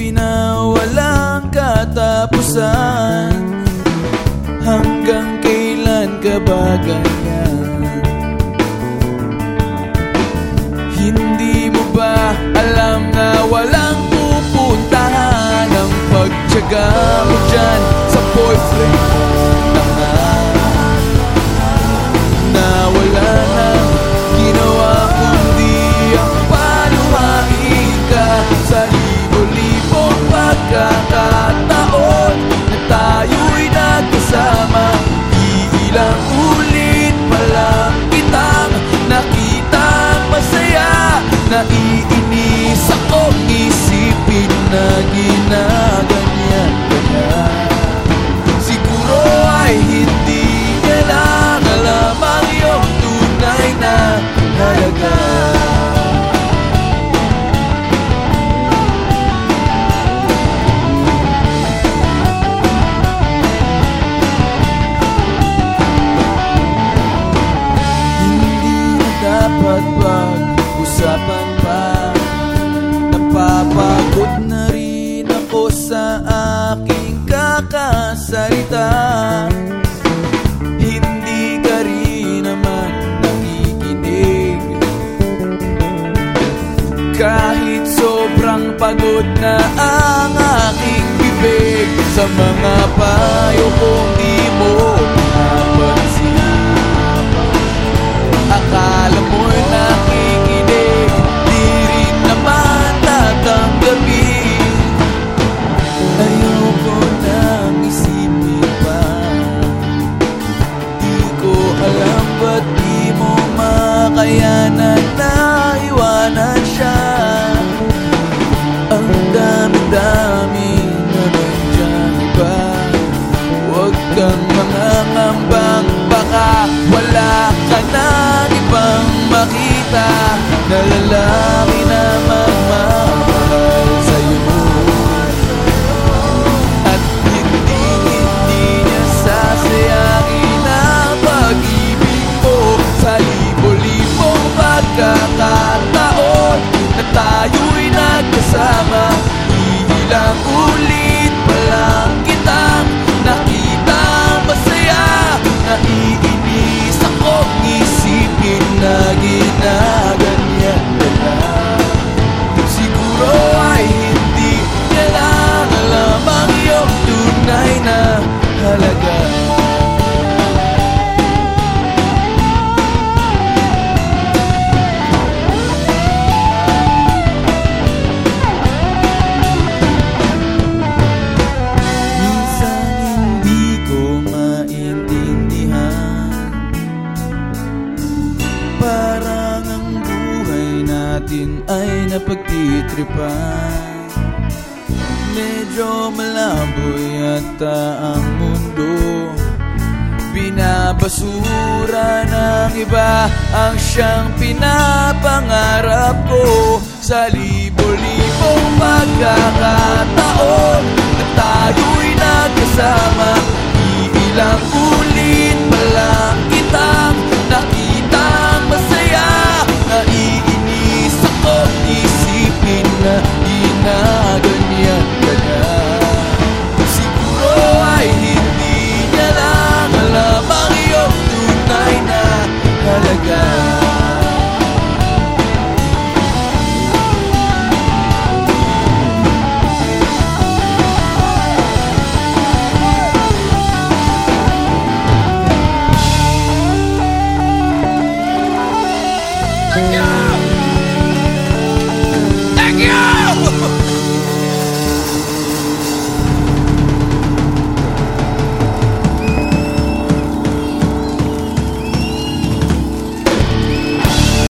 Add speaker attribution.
Speaker 1: TV na katapusan ない Napapagod na rin ako sa aking kakasalita. Hindi ka rin naman nakikinig. Kahit sobrang pagod na ang aking bibig Sa mga payo kong makayanan na iwanan siya. Ang dami-dami na nandyan ba? Huwag kang mga ngambang baka wala ka na ibang makita. Na ay napagtitripan Medyo malabo yata ang mundo. Binabasura ng iba ang siyang pinapangarap ko. Sa libo-libong pagkakataon Na tayo'y nagkasama ginaganyan ka na. Siguro ay hindi niya lang tunay na halaga